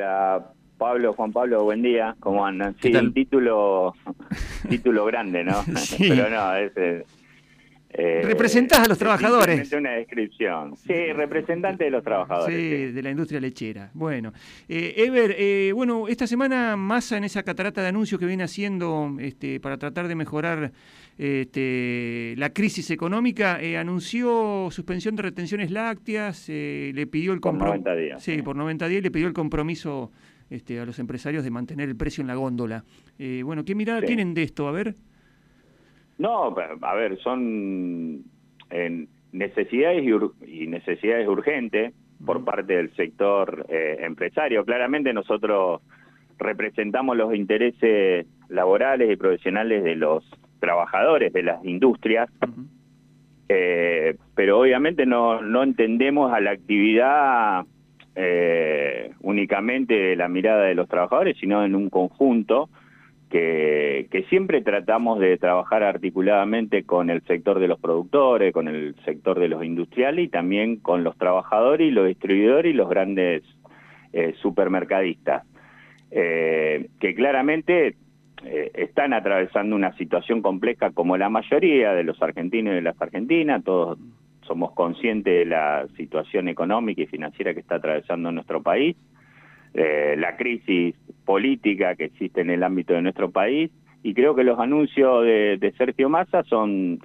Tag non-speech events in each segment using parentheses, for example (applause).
Hola, Pablo, Juan Pablo, buen día, ¿cómo andan? Sí, un título, (laughs) título grande, ¿no? (laughs) Pero no, es... Eh, eh, Representás a los trabajadores. una descripción. Sí, representante de los trabajadores. Sí, de la industria lechera. Bueno, eh, Ever, eh, bueno, esta semana Massa en esa catarata de anuncios que viene haciendo este, para tratar de mejorar este, la crisis económica, anunció suspensión de retenciones lácteas, le pidió el compromiso. Por 90 días. Sí, por 90 días le pidió el compromiso este, a los empresarios de mantener el precio en la góndola. Eh, bueno, ¿qué mirada tienen de esto? A ver. No, a ver, son necesidades y, necesidades urgentes por parte del sector eh, empresario. Claramente nosotros representamos los intereses laborales y profesionales de los trabajadores de las industrias, eh, pero obviamente no, no entendemos a la actividad eh, únicamente de la mirada de los trabajadores, sino en un conjunto que, siempre tratamos de trabajar articuladamente con el sector de los productores, con el sector de los industriales y también con los trabajadores y los distribuidores y los grandes eh, supermercadistas, eh, que claramente eh, están atravesando una situación compleja como la mayoría de los argentinos y de las argentinas, todos somos conscientes de la situación económica y financiera que está atravesando nuestro país, eh, la crisis política que existe en el ámbito de nuestro país, y creo que los anuncios de, Sergio Massa son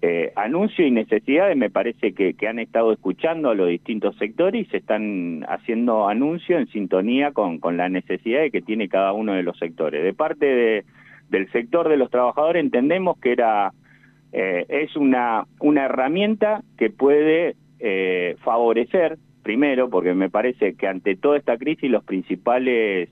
eh, anuncios y necesidades, me parece que, han estado escuchando a los distintos sectores y se están haciendo anuncios en sintonía con, con la necesidad que tiene cada uno de los sectores. De parte del sector de los trabajadores entendemos que era eh, es una, una herramienta que puede eh, favorecer, primero, porque me parece que ante toda esta crisis los principales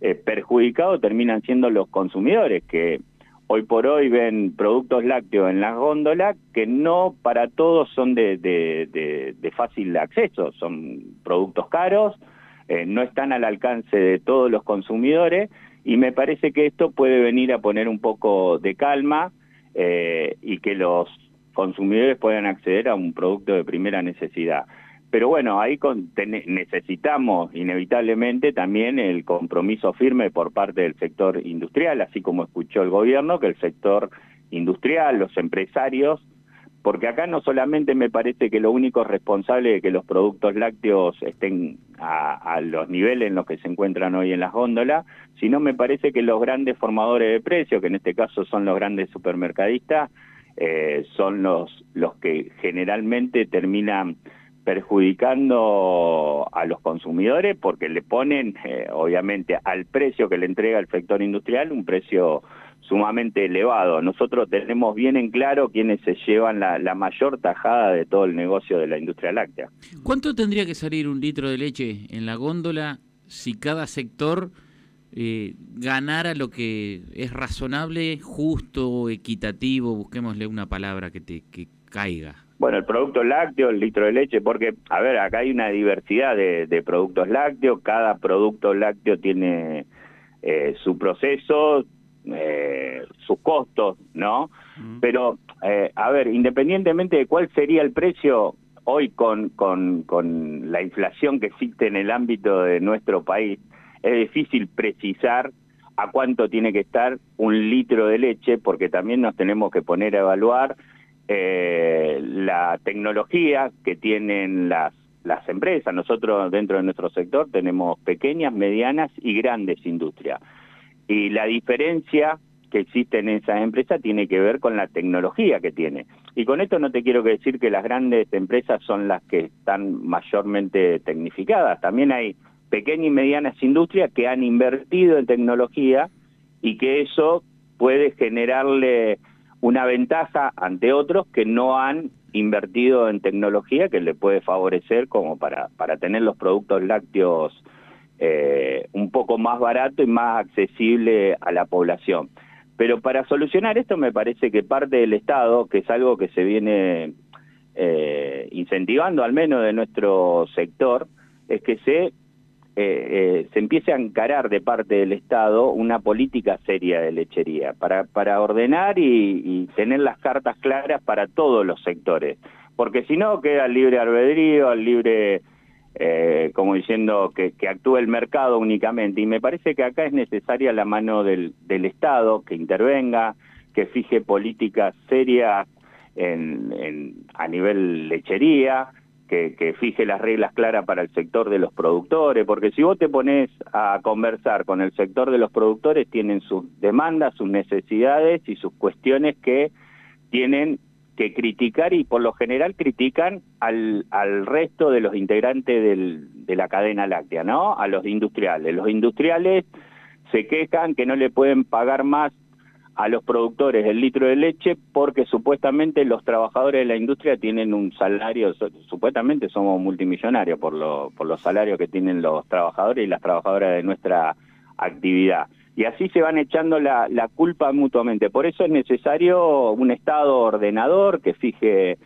eh, perjudicados terminan siendo los consumidores, que hoy por hoy ven productos lácteos en las góndolas que no para todos son de, fácil acceso, son productos caros, no están al alcance de todos los consumidores y me parece que esto puede venir a poner un poco de calma eh, y que los consumidores puedan acceder a un producto de primera necesidad. Pero bueno, ahí necesitamos inevitablemente también el compromiso firme por parte del sector industrial, así como escuchó el gobierno, que el sector industrial, los empresarios, porque acá no solamente me parece que lo único responsable de que los productos lácteos estén a, a, los niveles en los que se encuentran hoy en las góndolas, sino me parece que los grandes formadores de precios, que en este caso son los grandes supermercadistas, eh, son los, los que generalmente terminan perjudicando a los consumidores porque le ponen, eh, obviamente, al precio que le entrega el sector industrial un precio sumamente elevado. Nosotros tenemos bien en claro quiénes se llevan la, mayor tajada de todo el negocio de la industria láctea. ¿Cuánto tendría que salir un litro de leche en la góndola si cada sector eh, ganara lo que es razonable, justo, equitativo? Busquémosle una palabra que, te, que caiga. Bueno, el producto lácteo, el litro de leche, porque, a ver, acá hay una diversidad de, de productos lácteos, cada producto lácteo tiene eh, su proceso, eh, sus costos, ¿no? Pero, eh, a ver, independientemente de cuál sería el precio hoy con, con, con la inflación que existe en el ámbito de nuestro país, es difícil precisar a cuánto tiene que estar un litro de leche, porque también nos tenemos que poner a evaluar eh, la tecnología que tienen las, las empresas. Nosotros dentro de nuestro sector tenemos pequeñas, medianas y grandes industrias. Y la diferencia que existe en esas empresas tiene que ver con la tecnología que tiene. Y con esto no te quiero decir que las grandes empresas son las que están mayormente tecnificadas. También hay pequeñas y medianas industrias que han invertido en tecnología y que eso puede generarle una ventaja ante otros que no han invertido en tecnología que le puede favorecer como para, para tener los productos lácteos eh, un poco más barato y más accesible a la población. Pero para solucionar esto me parece que parte del Estado, que es algo que se viene eh, incentivando al menos de nuestro sector, es que se, eh, se empiece a encarar de parte del Estado una política seria de lechería para, para ordenar y, y tener las cartas claras para todos los sectores. Porque si no, queda al libre albedrío, al libre eh, como diciendo que, actúe el mercado únicamente. Y me parece que acá es necesaria la mano del, del Estado que intervenga, que fije políticas serias en, a nivel lechería, que, que, fije las reglas claras para el sector de los productores, porque si vos te pones a conversar con el sector de los productores, tienen sus demandas, sus necesidades y sus cuestiones que tienen que criticar y por lo general critican al, al resto de los integrantes del, de la cadena láctea, ¿no? A los industriales. Los industriales se quejan que no le pueden pagar más a los productores el litro de leche porque supuestamente los trabajadores de la industria tienen un salario, supuestamente somos multimillonarios por, lo, por los salarios que tienen los trabajadores y las trabajadoras de nuestra actividad y así se van echando la, la, culpa mutuamente. Por eso es necesario un Estado ordenador que fije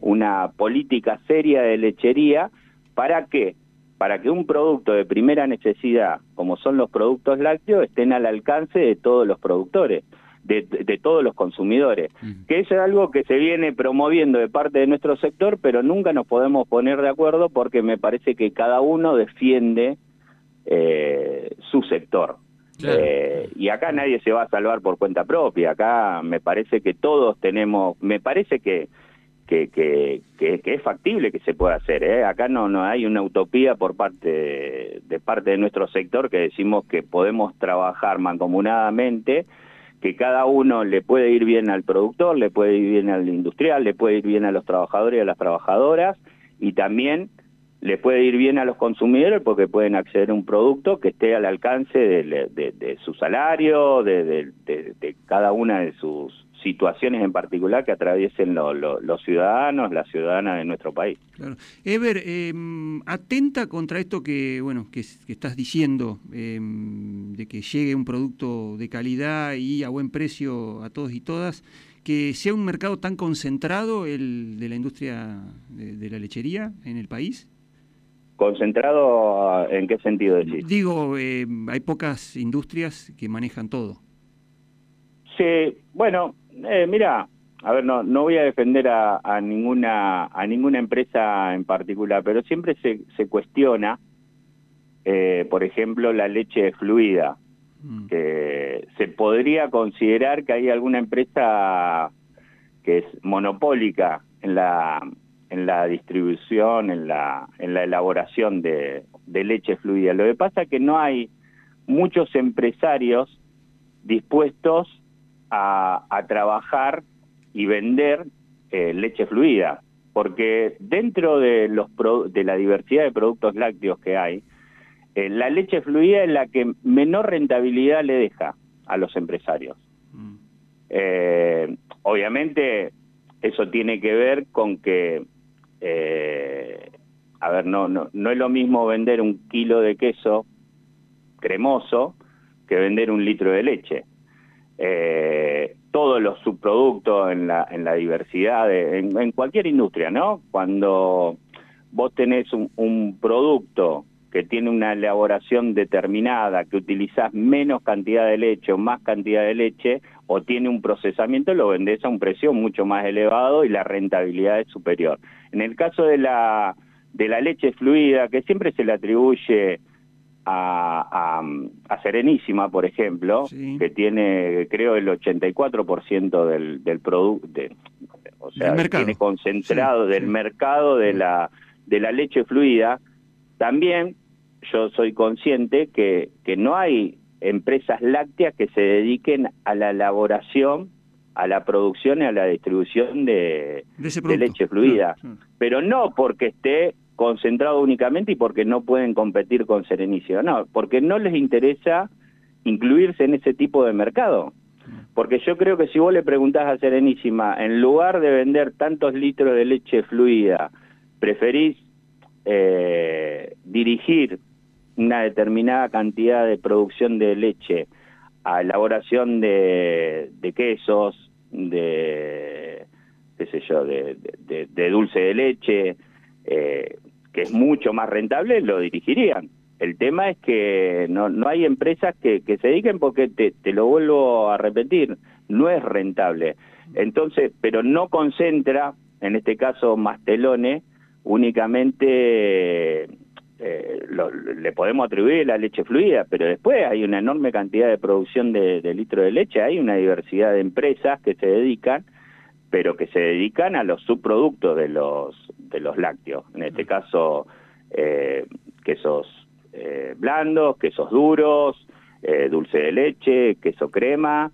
una política seria de lechería. ¿Para qué? Para que un producto de primera necesidad, como son los productos lácteos, estén al alcance de todos los productores. De, de, todos los consumidores, que eso es algo que se viene promoviendo de parte de nuestro sector, pero nunca nos podemos poner de acuerdo porque me parece que cada uno defiende eh, su sector. Eh, y acá nadie se va a salvar por cuenta propia, acá me parece que todos tenemos, me parece que, que, que, que, es factible que se pueda hacer, ¿eh? acá no, no hay una utopía por parte de, parte de nuestro sector que decimos que podemos trabajar mancomunadamente, que cada uno le puede ir bien al productor, le puede ir bien al industrial, le puede ir bien a los trabajadores y a las trabajadoras, y también le puede ir bien a los consumidores porque pueden acceder a un producto que esté al alcance de, su salario, de, cada una de sus situaciones en particular que atraviesen los ciudadanos, las ciudadanas de nuestro país. Claro. Ever, em, atenta contra esto que bueno que, estás diciendo, em, de que llegue un producto de calidad y a buen precio a todos y todas, que sea un mercado tan concentrado el de la industria de la lechería en el país. ¿Concentrado en qué sentido decís? Digo, eh, hay pocas industrias que manejan todo. Sí, bueno, eh, mira, a ver, no, no voy a defender a, ninguna a ninguna empresa en particular, pero siempre se, se cuestiona, eh, por ejemplo, la leche fluida, mm. que se podría considerar que hay alguna empresa que es monopólica en la en la distribución, en la, en la elaboración de, leche fluida. Lo que pasa es que no hay muchos empresarios dispuestos a, trabajar y vender eh, leche fluida, porque dentro de, los de la diversidad de productos lácteos que hay, eh, la leche fluida es la que menor rentabilidad le deja a los empresarios. Mm. Eh, obviamente eso tiene que ver con que a ver, no, no, no es lo mismo vender un kilo de queso cremoso que vender un litro de leche. Eh, todos los subproductos en la, en la diversidad, en, cualquier industria, ¿no? Cuando vos tenés un, un, producto que tiene una elaboración determinada, que utilizás menos cantidad de leche o más cantidad de leche, o tiene un procesamiento, lo vendés a un precio mucho más elevado y la rentabilidad es superior. En el caso de la, de la leche fluida, que siempre se le atribuye a, a, Serenísima, por ejemplo, que tiene, creo, el 84% del, del producto, o sea, tiene concentrado del mercado de la, de la leche fluida, también yo soy consciente que, que no hay empresas lácteas que se dediquen a la elaboración a la producción y a la distribución de, leche fluida, pero no porque esté concentrado únicamente y porque no pueden competir con Serenísima, no, porque no les interesa incluirse en ese tipo de mercado. Porque yo creo que si vos le preguntás a Serenísima, en lugar de vender tantos litros de leche fluida, preferís eh, dirigir una determinada cantidad de producción de leche a elaboración de, de quesos, de, qué sé yo, de, de, dulce de leche, eh, que es mucho más rentable, lo dirigirían. El tema es que no, no hay empresas que, que se dediquen porque te, te lo vuelvo a repetir, no es rentable. Entonces, pero no concentra, en este caso Mastelone, únicamente eh, le podemos atribuir la leche fluida, pero después hay una enorme cantidad de producción de, de litro de leche, hay una diversidad de empresas que se dedican, pero que se dedican a los subproductos de los, de los lácteos, en este caso eh, quesos eh, blandos, quesos duros, eh, dulce de leche, queso crema,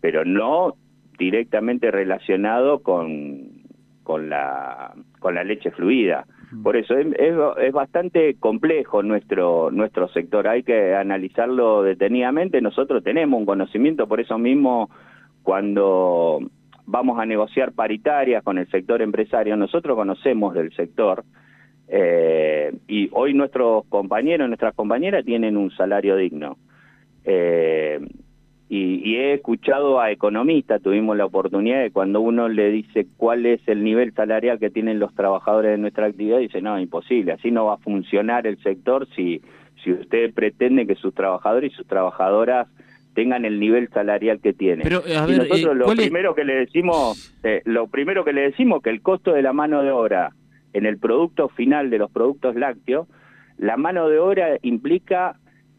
pero no directamente relacionado con, con, la, con la leche fluida. Por eso es, es, bastante complejo nuestro, nuestro sector, hay que analizarlo detenidamente. Nosotros tenemos un conocimiento, por eso mismo cuando vamos a negociar paritarias con el sector empresario, nosotros conocemos del sector eh, y hoy nuestros compañeros, nuestras compañeras tienen un salario digno. Eh, y, he escuchado a economistas, tuvimos la oportunidad de cuando uno le dice cuál es el nivel salarial que tienen los trabajadores de nuestra actividad, dice, no, imposible, así no va a funcionar el sector si, si usted pretende que sus trabajadores y sus trabajadoras tengan el nivel salarial que tienen. Pero, a ver, nosotros eh, lo primero que le decimos, eh, lo primero que le decimos que el costo de la mano de obra en el producto final de los productos lácteos, la mano de obra implica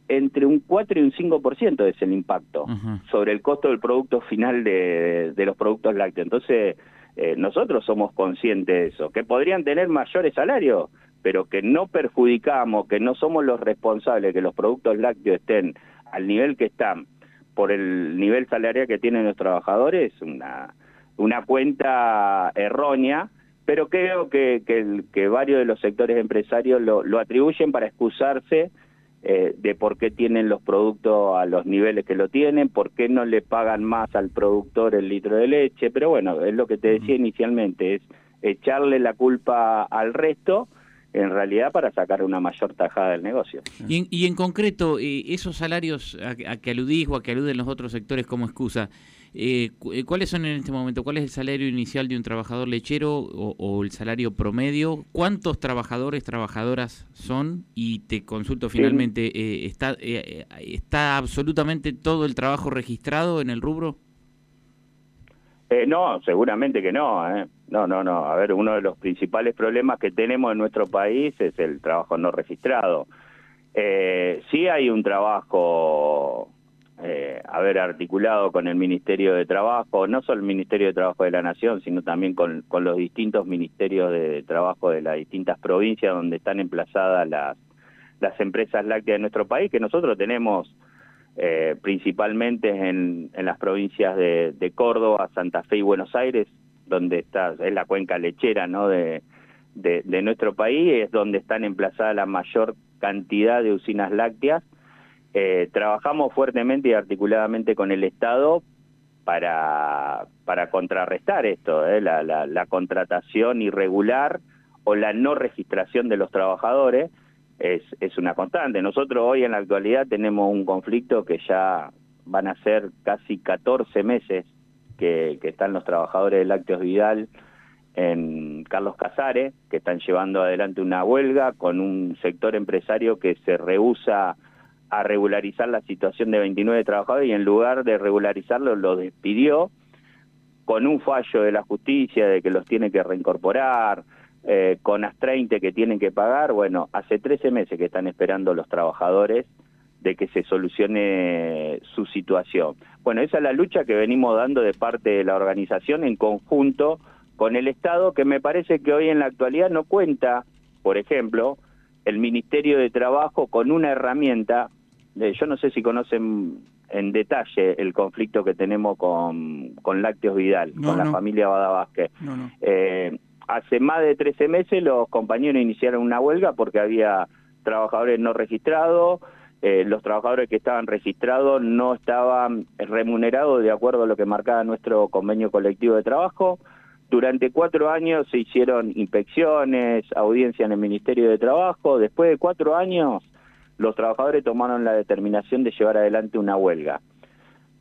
entre un 4 y un 5% es el impacto sobre el costo del producto final de, de los productos lácteos. Entonces, eh, nosotros somos conscientes de eso, que podrían tener mayores salarios, pero que no perjudicamos, que no somos los responsables de que los productos lácteos estén al nivel que están por el nivel salarial que tienen los trabajadores, una, una cuenta errónea, pero creo que, que, que varios de los sectores empresarios lo, lo atribuyen para excusarse eh, de por qué tienen los productos a los niveles que lo tienen, por qué no le pagan más al productor el litro de leche, pero bueno, es lo que te decía inicialmente, es echarle la culpa al resto en realidad para sacar una mayor tajada del negocio. Y en, concreto, eh, esos salarios a, que aludís o a que aluden los otros sectores como excusa, eh, eh, ¿cuáles son en este momento? ¿Cuál es el salario inicial de un trabajador lechero o, el salario promedio? ¿Cuántos trabajadores, trabajadoras son? Y te consulto finalmente, ¿está, ¿está absolutamente todo el trabajo registrado en el rubro? Eh, no, seguramente que no. ¿eh? No, no, no. A ver, uno de los principales problemas que tenemos en nuestro país es el trabajo no registrado. Eh, sí hay un trabajo, eh, a ver, articulado con el Ministerio de Trabajo, no solo el Ministerio de Trabajo de la Nación, sino también con, con los distintos ministerios de trabajo de las distintas provincias donde están emplazadas las, las empresas lácteas de nuestro país, que nosotros tenemos eh, principalmente en, las provincias de, Córdoba, Santa Fe y Buenos Aires, donde está, es la cuenca lechera de, nuestro país, es donde están emplazadas la mayor cantidad de usinas lácteas. Eh, trabajamos fuertemente y articuladamente con el Estado para, para contrarrestar esto, ¿eh? la, la contratación irregular o la no registración de los trabajadores, es, es una constante. Nosotros hoy en la actualidad tenemos un conflicto que ya van a ser casi 14 meses que, que están los trabajadores de Lácteos Vidal en Carlos Casares, que están llevando adelante una huelga con un sector empresario que se rehúsa a regularizar la situación de 29 trabajadores y en lugar de regularizarlo lo despidió con un fallo de la justicia de que los tiene que reincorporar, eh, con las 30 que tienen que pagar, bueno, hace 13 meses que están esperando los trabajadores de que se solucione su situación. Bueno, esa es la lucha que venimos dando de parte de la organización en conjunto con el Estado, que me parece que hoy en la actualidad no cuenta, por ejemplo, el Ministerio de Trabajo con una herramienta, de, yo no sé si conocen en detalle el conflicto que tenemos con, con Lácteos Vidal, con la familia Bada No, eh, hace más de 13 meses los compañeros iniciaron una huelga porque había trabajadores no registrados, eh, los trabajadores que estaban registrados no estaban remunerados de acuerdo a lo que marcaba nuestro convenio colectivo de trabajo. Durante cuatro años se hicieron inspecciones, audiencias en el Ministerio de Trabajo. Después de cuatro años, los trabajadores tomaron la determinación de llevar adelante una huelga.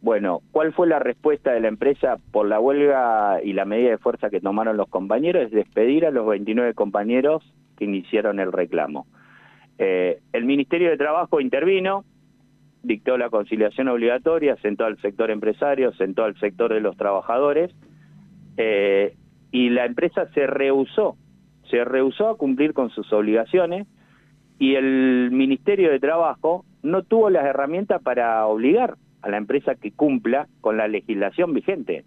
Bueno, ¿cuál fue la respuesta de la empresa por la huelga y la medida de fuerza que tomaron los compañeros? Es despedir a los 29 compañeros que iniciaron el reclamo. Eh, el Ministerio de Trabajo intervino, dictó la conciliación obligatoria, sentó al sector empresario, sentó al sector de los trabajadores, eh, y la empresa se rehusó, se rehusó a cumplir con sus obligaciones, y el Ministerio de Trabajo no tuvo las herramientas para obligar a la empresa que cumpla con la legislación vigente,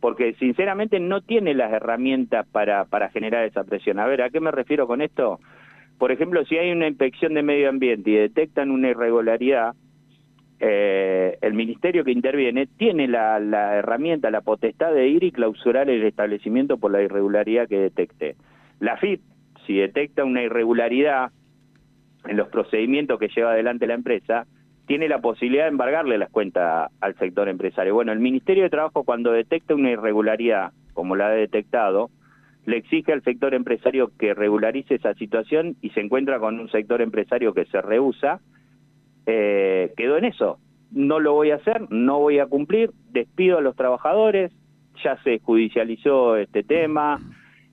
porque sinceramente no tiene las herramientas para, para generar esa presión. A ver, ¿a qué me refiero con esto? Por ejemplo, si hay una inspección de medio ambiente y detectan una irregularidad, eh, el ministerio que interviene tiene la, la, herramienta, la potestad de ir y clausurar el establecimiento por la irregularidad que detecte. La FIP, si detecta una irregularidad en los procedimientos que lleva adelante la empresa, tiene la posibilidad de embargarle las cuentas al sector empresario. Bueno, el Ministerio de Trabajo cuando detecta una irregularidad, como la ha detectado, le exige al sector empresario que regularice esa situación y se encuentra con un sector empresario que se rehúsa, eh, quedó en eso. No lo voy a hacer, no voy a cumplir, despido a los trabajadores, ya se judicializó este tema,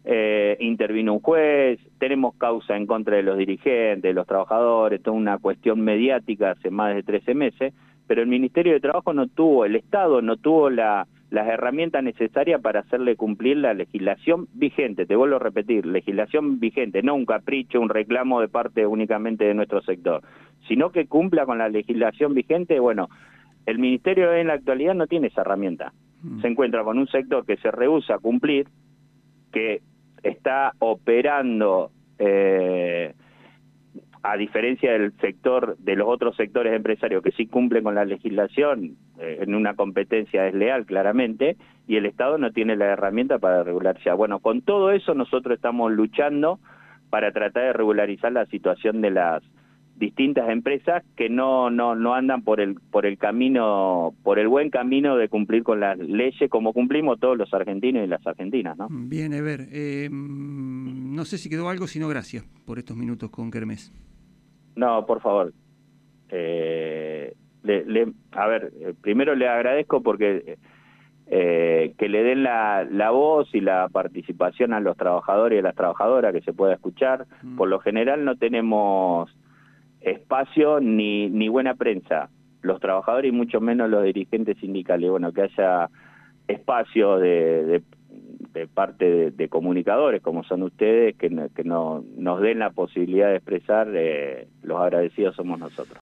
eh, intervino un juez, tenemos causa en contra de los dirigentes, de los trabajadores, toda una cuestión mediática hace más de 13 meses, pero el Ministerio de Trabajo no tuvo, el Estado no tuvo la, las herramientas necesarias para hacerle cumplir la legislación vigente, te vuelvo a repetir, legislación vigente, no un capricho, un reclamo de parte únicamente de nuestro sector, sino que cumpla con la legislación vigente, bueno, el Ministerio en la actualidad no tiene esa herramienta. Mm. Se encuentra con un sector que se rehúsa a cumplir, que está operando, eh, a diferencia del sector, de los otros sectores empresarios que sí cumplen con la legislación eh, en una competencia desleal claramente, y el Estado no tiene la herramienta para regularse. Bueno, con todo eso nosotros estamos luchando para tratar de regularizar la situación de las distintas empresas que no, no, no andan por el, por el camino, por el buen camino de cumplir con las leyes como cumplimos todos los argentinos y las argentinas, ¿no? Bien, Ever, eh, no sé si quedó algo, sino gracias por estos minutos con Kermés. No, por favor. Eh, le, a ver, eh, primero le agradezco porque eh, que le den la, la, voz y la participación a los trabajadores y a las trabajadoras que se pueda escuchar. Mm. Por lo general no tenemos espacio ni, ni buena prensa, los trabajadores y mucho menos los dirigentes sindicales. Bueno, que haya espacio de, de, parte de, comunicadores como son ustedes que, que no, nos den la posibilidad de expresar, eh, los agradecidos somos nosotros.